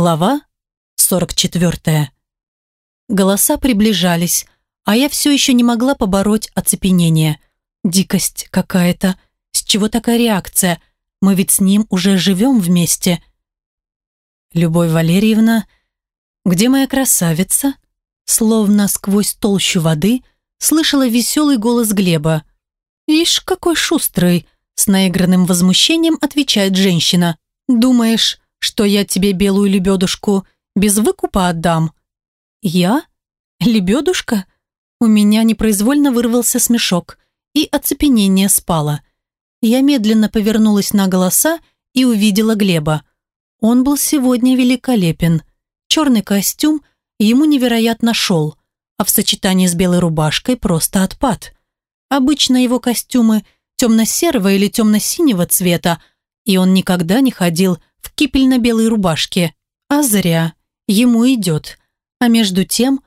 Глава 44. Голоса приближались, а я все еще не могла побороть оцепенение. Дикость какая-то. С чего такая реакция? Мы ведь с ним уже живем вместе. Любовь Валерьевна, где моя красавица? Словно сквозь толщу воды слышала веселый голос Глеба. «Ишь, какой шустрый!» С наигранным возмущением отвечает женщина. «Думаешь, что я тебе белую лебедушку без выкупа отдам?» «Я? Лебедушка?» У меня непроизвольно вырвался смешок, и оцепенение спало. Я медленно повернулась на голоса и увидела Глеба. Он был сегодня великолепен. Черный костюм ему невероятно шел, а в сочетании с белой рубашкой просто отпад. Обычно его костюмы темно-серого или темно-синего цвета, и он никогда не ходил в кипельно-белой рубашке. А зря. Ему идет. А между тем,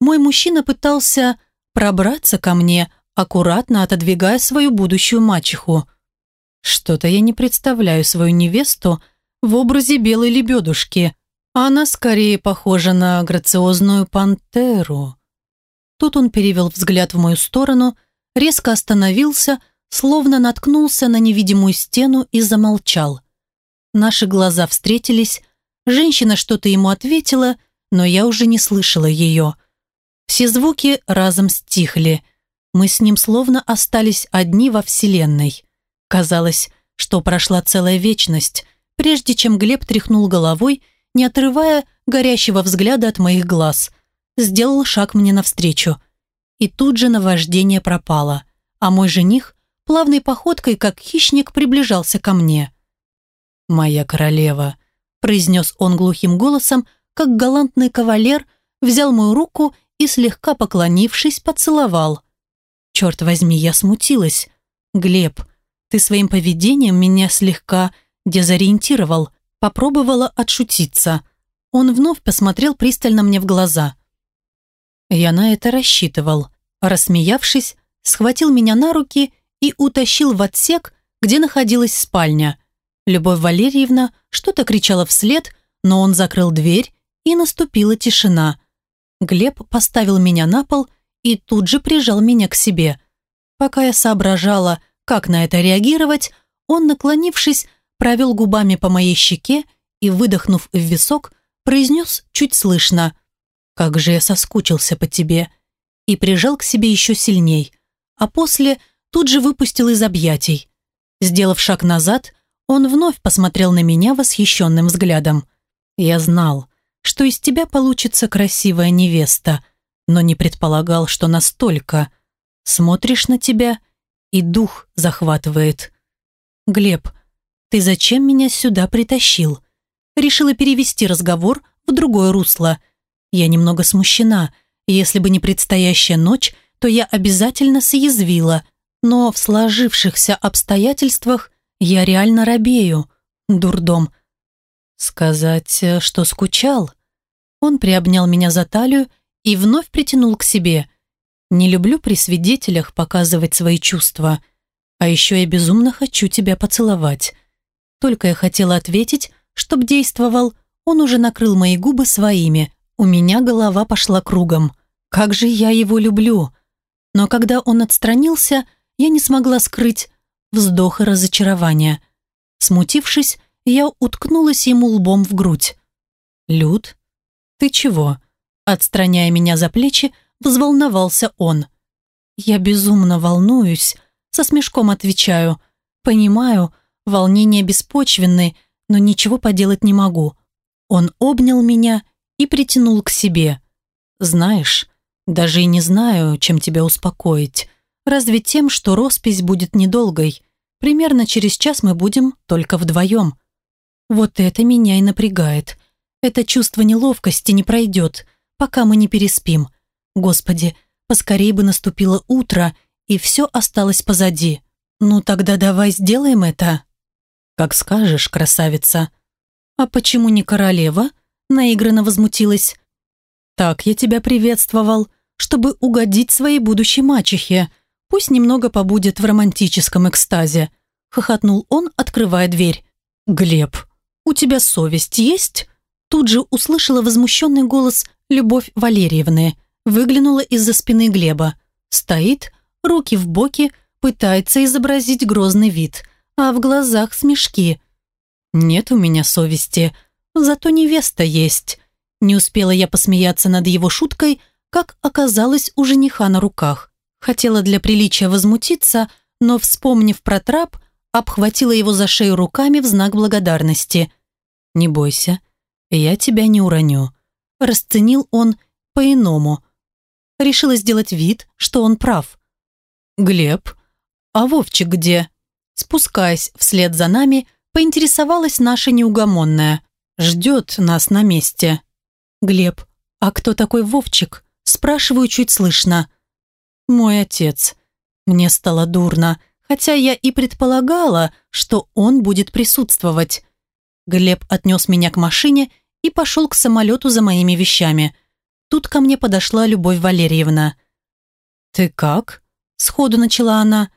мой мужчина пытался пробраться ко мне, аккуратно отодвигая свою будущую мачеху. Что-то я не представляю свою невесту в образе белой лебедушки. Она скорее похожа на грациозную пантеру. Тут он перевел взгляд в мою сторону, резко остановился, словно наткнулся на невидимую стену и замолчал. Наши глаза встретились, женщина что-то ему ответила, но я уже не слышала ее. Все звуки разом стихли. Мы с ним словно остались одни во Вселенной. Казалось, что прошла целая вечность, прежде чем Глеб тряхнул головой, не отрывая горящего взгляда от моих глаз. Сделал шаг мне навстречу. И тут же наваждение пропало, а мой жених плавной походкой, как хищник, приближался ко мне моя королева», произнес он глухим голосом, как галантный кавалер взял мою руку и, слегка поклонившись, поцеловал. «Черт возьми, я смутилась. Глеб, ты своим поведением меня слегка дезориентировал», попробовала отшутиться. Он вновь посмотрел пристально мне в глаза. Я на это рассчитывал. Рассмеявшись, схватил меня на руки и утащил в отсек, где находилась спальня – Любовь Валерьевна что-то кричала вслед, но он закрыл дверь, и наступила тишина. Глеб поставил меня на пол и тут же прижал меня к себе. Пока я соображала, как на это реагировать, он, наклонившись, провел губами по моей щеке и, выдохнув в висок, произнес чуть слышно «Как же я соскучился по тебе!» и прижал к себе еще сильней, а после тут же выпустил из объятий. Сделав шаг назад, он вновь посмотрел на меня восхищенным взглядом. «Я знал, что из тебя получится красивая невеста, но не предполагал, что настолько. Смотришь на тебя, и дух захватывает. Глеб, ты зачем меня сюда притащил?» Решила перевести разговор в другое русло. Я немного смущена. Если бы не предстоящая ночь, то я обязательно съязвила, но в сложившихся обстоятельствах я реально робею. Дурдом. Сказать, э, что скучал? Он приобнял меня за талию и вновь притянул к себе. Не люблю при свидетелях показывать свои чувства. А еще я безумно хочу тебя поцеловать. Только я хотела ответить, чтоб действовал, он уже накрыл мои губы своими. У меня голова пошла кругом. Как же я его люблю. Но когда он отстранился, я не смогла скрыть вздох и разочарование. Смутившись, я уткнулась ему лбом в грудь. «Люд, ты чего?» Отстраняя меня за плечи, взволновался он. «Я безумно волнуюсь», со смешком отвечаю. «Понимаю, волнение беспочвенны, но ничего поделать не могу». Он обнял меня и притянул к себе. «Знаешь, даже и не знаю, чем тебя успокоить. Разве тем, что роспись будет недолгой. Примерно через час мы будем только вдвоем. Вот это меня и напрягает. Это чувство неловкости не пройдет, пока мы не переспим. Господи, поскорей бы наступило утро, и все осталось позади. Ну тогда давай сделаем это. Как скажешь, красавица. А почему не королева? Наигранно возмутилась. Так я тебя приветствовал, чтобы угодить своей будущей мачехе. Пусть немного побудет в романтическом экстазе», — хохотнул он, открывая дверь. «Глеб, у тебя совесть есть?» тут же услышала возмущенный голос Любовь Валерьевны. Выглянула из-за спины Глеба. Стоит, руки в боки, пытается изобразить грозный вид, а в глазах смешки. Нет у меня совести, зато невеста есть. Не успела я посмеяться над его шуткой, как оказалось у жениха на руках. Хотела для приличия возмутиться, но, вспомнив про трап, обхватила его за шею руками в знак благодарности. «Не бойся, я тебя не уроню», – расценил он по-иному. Решила сделать вид, что он прав. «Глеб, а Вовчик где?» Спускаясь вслед за нами, поинтересовалась наша неугомонная. «Ждет нас на месте». «Глеб, а кто такой Вовчик?» Спрашиваю чуть слышно. «Мой отец». Мне стало дурно, хотя я и предполагала, что он будет присутствовать. Глеб отнес меня к машине и пошел к самолету за моими вещами. Тут ко мне подошла Любовь Валерьевна. «Ты как?» – сходу начала она.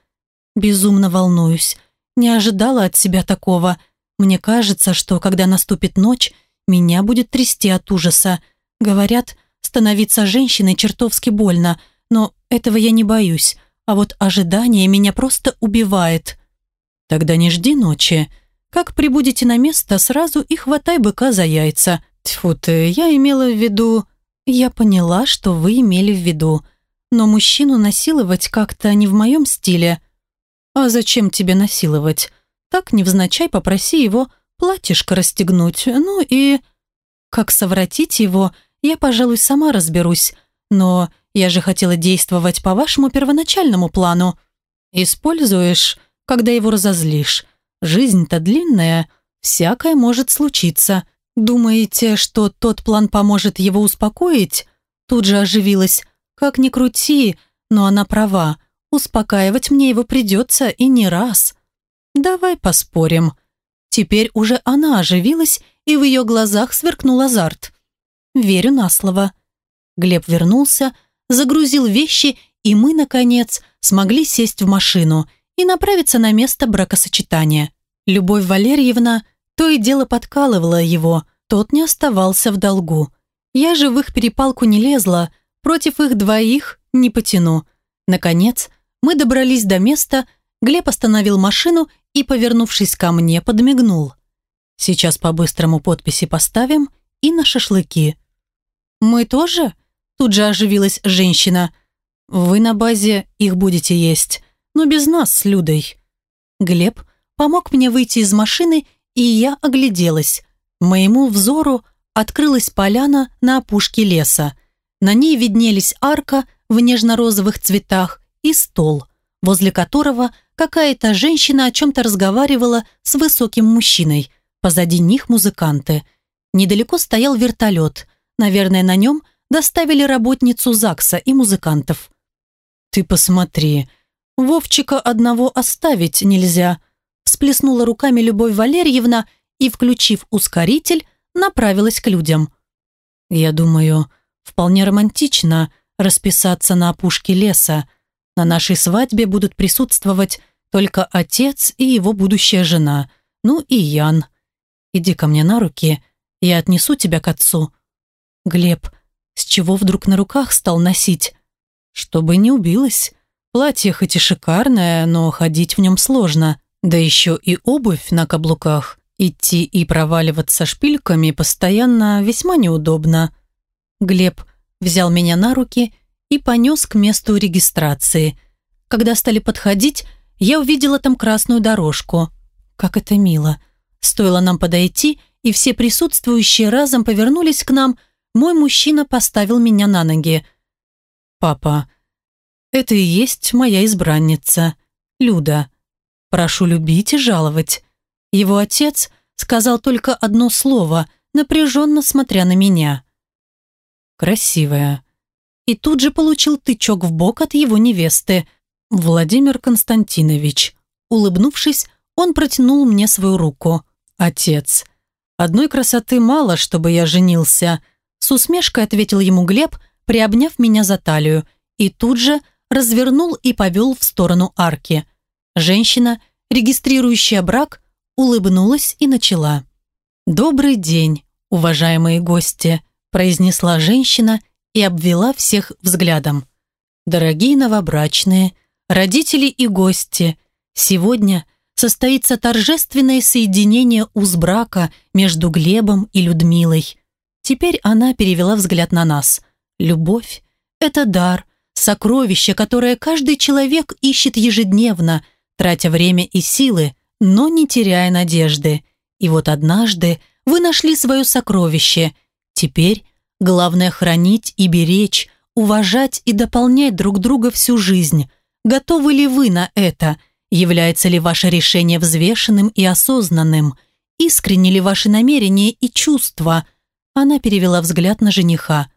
«Безумно волнуюсь. Не ожидала от себя такого. Мне кажется, что когда наступит ночь, меня будет трясти от ужаса. Говорят, становиться женщиной чертовски больно, но этого я не боюсь. А вот ожидание меня просто убивает. Тогда не жди ночи. Как прибудете на место, сразу и хватай быка за яйца. Тьфу ты, я имела в виду... Я поняла, что вы имели в виду. Но мужчину насиловать как-то не в моем стиле. А зачем тебе насиловать? Так невзначай попроси его платьишко расстегнуть. Ну и... Как совратить его, я, пожалуй, сама разберусь. Но я же хотела действовать по вашему первоначальному плану. Используешь, когда его разозлишь. Жизнь-то длинная, всякое может случиться. Думаете, что тот план поможет его успокоить? Тут же оживилась. Как ни крути, но она права. Успокаивать мне его придется и не раз. Давай поспорим. Теперь уже она оживилась, и в ее глазах сверкнул азарт. Верю на слово. Глеб вернулся, загрузил вещи, и мы, наконец, смогли сесть в машину и направиться на место бракосочетания. Любовь Валерьевна то и дело подкалывала его, тот не оставался в долгу. Я же в их перепалку не лезла, против их двоих не потяну. Наконец, мы добрались до места, Глеб остановил машину и, повернувшись ко мне, подмигнул. «Сейчас по-быстрому подписи поставим и на шашлыки». «Мы тоже?» Тут же оживилась женщина. «Вы на базе их будете есть, но без нас с Людой». Глеб помог мне выйти из машины, и я огляделась. Моему взору открылась поляна на опушке леса. На ней виднелись арка в нежно-розовых цветах и стол, возле которого какая-то женщина о чем-то разговаривала с высоким мужчиной. Позади них музыканты. Недалеко стоял вертолет. Наверное, на нем – доставили работницу ЗАГСа и музыкантов. «Ты посмотри, Вовчика одного оставить нельзя», всплеснула руками Любовь Валерьевна и, включив ускоритель, направилась к людям. «Я думаю, вполне романтично расписаться на опушке леса. На нашей свадьбе будут присутствовать только отец и его будущая жена, ну и Ян. Иди ко мне на руки, я отнесу тебя к отцу». «Глеб, с чего вдруг на руках стал носить? Чтобы не убилась. Платье хоть и шикарное, но ходить в нем сложно. Да еще и обувь на каблуках. Идти и проваливаться шпильками постоянно весьма неудобно. Глеб взял меня на руки и понес к месту регистрации. Когда стали подходить, я увидела там красную дорожку. Как это мило. Стоило нам подойти, и все присутствующие разом повернулись к нам мой мужчина поставил меня на ноги. «Папа, это и есть моя избранница, Люда. Прошу любить и жаловать». Его отец сказал только одно слово, напряженно смотря на меня. «Красивая». И тут же получил тычок в бок от его невесты. Владимир Константинович. Улыбнувшись, он протянул мне свою руку. «Отец, одной красоты мало, чтобы я женился», с усмешкой ответил ему Глеб, приобняв меня за талию, и тут же развернул и повел в сторону арки. Женщина, регистрирующая брак, улыбнулась и начала. «Добрый день, уважаемые гости», произнесла женщина и обвела всех взглядом. «Дорогие новобрачные, родители и гости, сегодня состоится торжественное соединение уз брака между Глебом и Людмилой. Теперь она перевела взгляд на нас. Любовь – это дар, сокровище, которое каждый человек ищет ежедневно, тратя время и силы, но не теряя надежды. И вот однажды вы нашли свое сокровище. Теперь главное хранить и беречь, уважать и дополнять друг друга всю жизнь. Готовы ли вы на это? Является ли ваше решение взвешенным и осознанным? Искренне ли ваши намерения и чувства? Она перевела взгляд на жениха.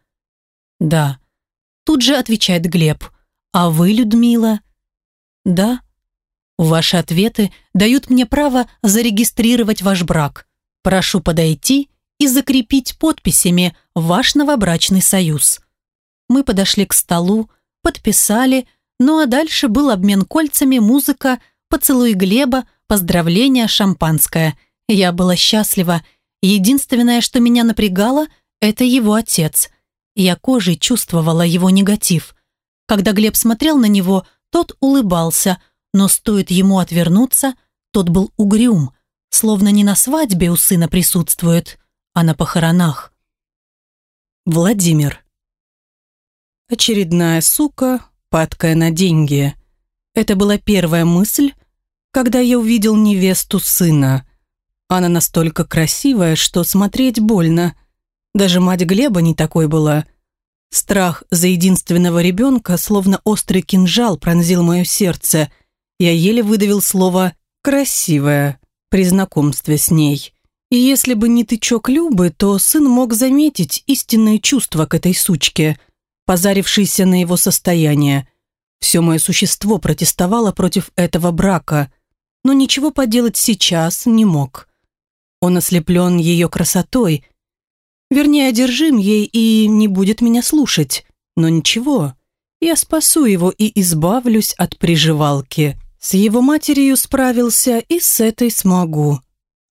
«Да», Тут же отвечает Глеб. «А вы, Людмила?» «Да». Ваши ответы дают мне право зарегистрировать ваш брак. Прошу подойти и закрепить подписями ваш новобрачный союз. Мы подошли к столу, подписали, ну а дальше был обмен кольцами, музыка, поцелуй Глеба, поздравления, шампанское. Я была счастлива. Единственное, что меня напрягало, это его отец – я кожей чувствовала его негатив. Когда Глеб смотрел на него, тот улыбался, но стоит ему отвернуться, тот был угрюм, словно не на свадьбе у сына присутствует, а на похоронах. Владимир. Очередная сука, падкая на деньги. Это была первая мысль, когда я увидел невесту сына. Она настолько красивая, что смотреть больно. Даже мать Глеба не такой была. Страх за единственного ребенка, словно острый кинжал, пронзил мое сердце. Я еле выдавил слово «красивая» при знакомстве с ней. И если бы не тычок Любы, то сын мог заметить истинные чувства к этой сучке, позарившейся на его состояние. Все мое существо протестовало против этого брака, но ничего поделать сейчас не мог. Он ослеплен ее красотой, Вернее, одержим ей и не будет меня слушать. Но ничего, я спасу его и избавлюсь от приживалки. С его матерью справился и с этой смогу.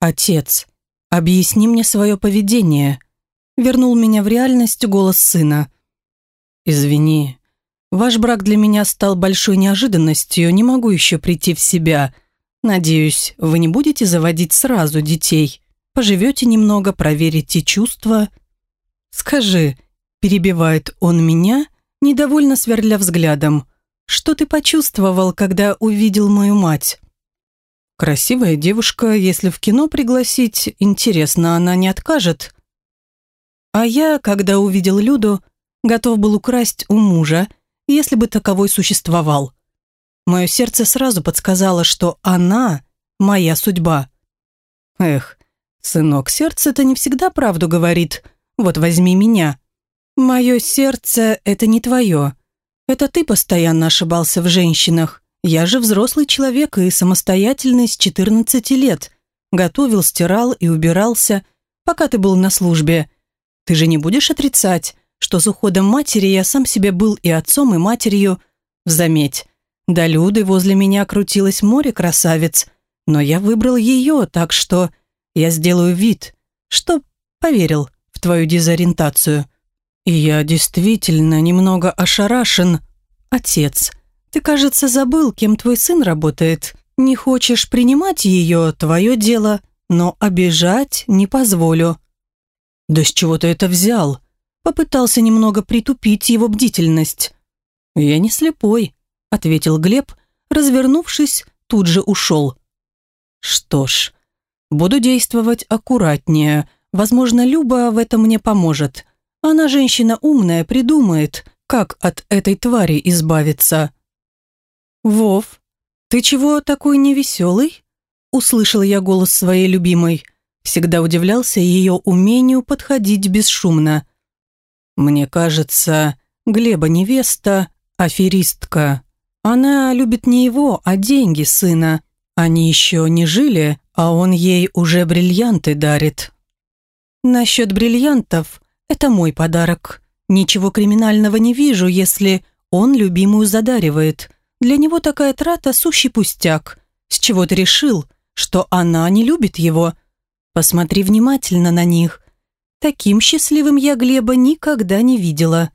Отец, объясни мне свое поведение. Вернул меня в реальность голос сына. Извини, ваш брак для меня стал большой неожиданностью, не могу еще прийти в себя. Надеюсь, вы не будете заводить сразу детей поживете немного, проверите чувства. Скажи, перебивает он меня, недовольно сверля взглядом, что ты почувствовал, когда увидел мою мать? Красивая девушка, если в кино пригласить, интересно, она не откажет. А я, когда увидел Люду, готов был украсть у мужа, если бы таковой существовал. Мое сердце сразу подсказало, что она – моя судьба. Эх, «Сынок, сердце-то не всегда правду говорит. Вот возьми меня. Мое сердце – это не твое. Это ты постоянно ошибался в женщинах. Я же взрослый человек и самостоятельный с 14 лет. Готовил, стирал и убирался, пока ты был на службе. Ты же не будешь отрицать, что с уходом матери я сам себе был и отцом, и матерью. Заметь, до Люды возле меня крутилось море красавиц, но я выбрал ее, так что я сделаю вид, что поверил в твою дезориентацию. И я действительно немного ошарашен. Отец, ты, кажется, забыл, кем твой сын работает. Не хочешь принимать ее, твое дело, но обижать не позволю. Да с чего ты это взял? Попытался немного притупить его бдительность. Я не слепой, ответил Глеб, развернувшись, тут же ушел. Что ж, Буду действовать аккуратнее. Возможно, Люба в этом мне поможет. Она женщина умная, придумает, как от этой твари избавиться. «Вов, ты чего такой невеселый?» Услышал я голос своей любимой. Всегда удивлялся ее умению подходить бесшумно. «Мне кажется, Глеба невеста – аферистка. Она любит не его, а деньги сына. Они еще не жили, а он ей уже бриллианты дарит. Насчет бриллиантов – это мой подарок. Ничего криминального не вижу, если он любимую задаривает. Для него такая трата – сущий пустяк. С чего ты решил, что она не любит его? Посмотри внимательно на них. Таким счастливым я Глеба никогда не видела.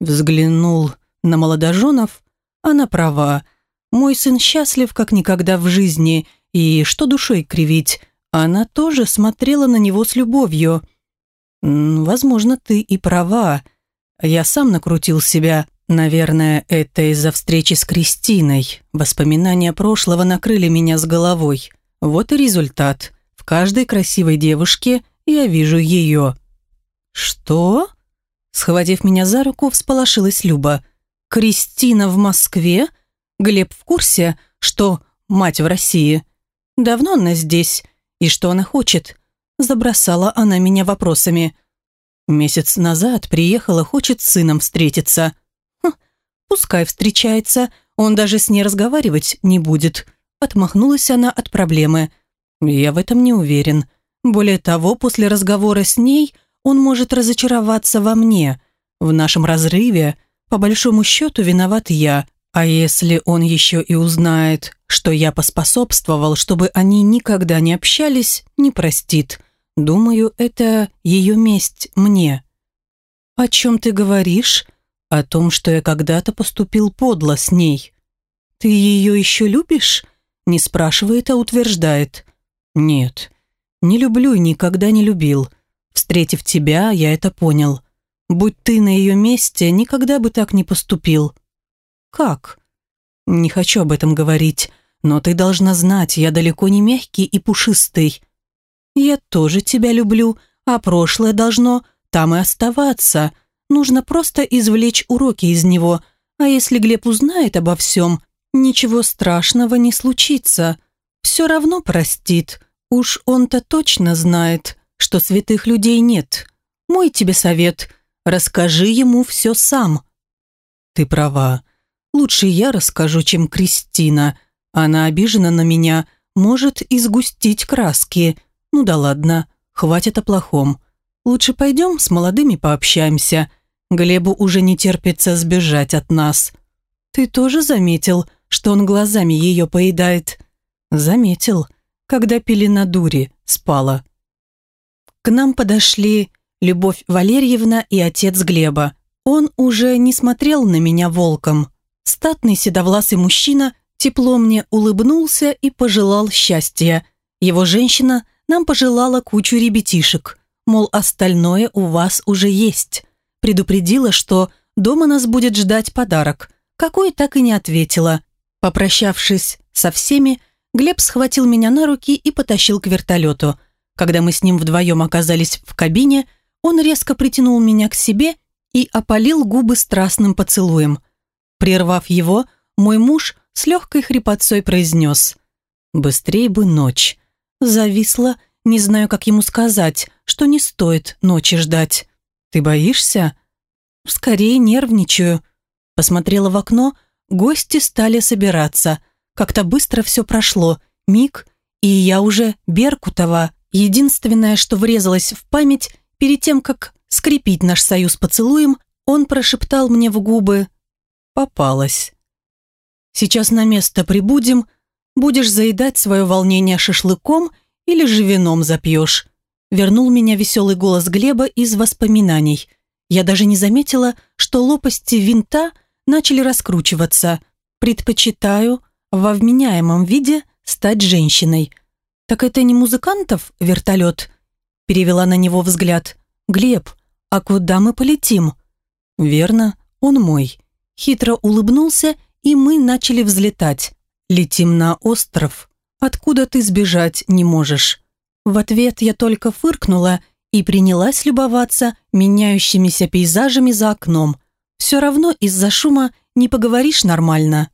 Взглянул на молодоженов, она права. Мой сын счастлив, как никогда в жизни, и что душой кривить, она тоже смотрела на него с любовью. «Возможно, ты и права. Я сам накрутил себя. Наверное, это из-за встречи с Кристиной. Воспоминания прошлого накрыли меня с головой. Вот и результат. В каждой красивой девушке я вижу ее». «Что?» Схватив меня за руку, всполошилась Люба. «Кристина в Москве? Глеб в курсе, что мать в России? Давно она здесь? И что она хочет?» Забросала она меня вопросами. Месяц назад приехала, хочет с сыном встретиться. Хм, пускай встречается, он даже с ней разговаривать не будет. Отмахнулась она от проблемы. Я в этом не уверен. Более того, после разговора с ней он может разочароваться во мне. В нашем разрыве, по большому счету, виноват я. А если он еще и узнает, что я поспособствовал, чтобы они никогда не общались, не простит. Думаю, это ее месть мне. «О чем ты говоришь?» «О том, что я когда-то поступил подло с ней». «Ты ее еще любишь?» Не спрашивает, а утверждает. «Нет, не люблю и никогда не любил. Встретив тебя, я это понял. Будь ты на ее месте, никогда бы так не поступил». «Как?» «Не хочу об этом говорить, но ты должна знать, я далеко не мягкий и пушистый. Я тоже тебя люблю, а прошлое должно там и оставаться. Нужно просто извлечь уроки из него. А если Глеб узнает обо всем, ничего страшного не случится. Все равно простит. Уж он-то точно знает, что святых людей нет. Мой тебе совет – расскажи ему все сам. Ты права. Лучше я расскажу, чем Кристина. Она обижена на меня, может изгустить краски. Ну да ладно, хватит о плохом. Лучше пойдем с молодыми пообщаемся. Глебу уже не терпится сбежать от нас. Ты тоже заметил, что он глазами ее поедает? Заметил, когда пили на дуре, спала. К нам подошли Любовь Валерьевна и отец Глеба. Он уже не смотрел на меня волком. Статный седовласый мужчина тепло мне улыбнулся и пожелал счастья. Его женщина нам пожелала кучу ребятишек. Мол, остальное у вас уже есть. Предупредила, что дома нас будет ждать подарок. Какой так и не ответила. Попрощавшись со всеми, Глеб схватил меня на руки и потащил к вертолету. Когда мы с ним вдвоем оказались в кабине, он резко притянул меня к себе и опалил губы страстным поцелуем. Прервав его, мой муж с легкой хрипотцой произнес «Быстрей бы ночь». Зависла, не знаю, как ему сказать, что не стоит ночи ждать. «Ты боишься?» «Скорее нервничаю». Посмотрела в окно, гости стали собираться. Как-то быстро все прошло. Миг, и я уже Беркутова. Единственное, что врезалось в память, перед тем, как скрепить наш союз поцелуем, он прошептал мне в губы «Попалась». «Сейчас на место прибудем, будешь заедать свое волнение шашлыком или же вином запьешь». Вернул меня веселый голос Глеба из воспоминаний. Я даже не заметила, что лопасти винта начали раскручиваться. Предпочитаю во вменяемом виде стать женщиной. «Так это не музыкантов вертолет?» Перевела на него взгляд. «Глеб, а куда мы полетим?» «Верно, он мой». Хитро улыбнулся, и мы начали взлетать. «Летим на остров. Откуда ты сбежать не можешь?» В ответ я только фыркнула и принялась любоваться меняющимися пейзажами за окном. Все равно из-за шума не поговоришь нормально.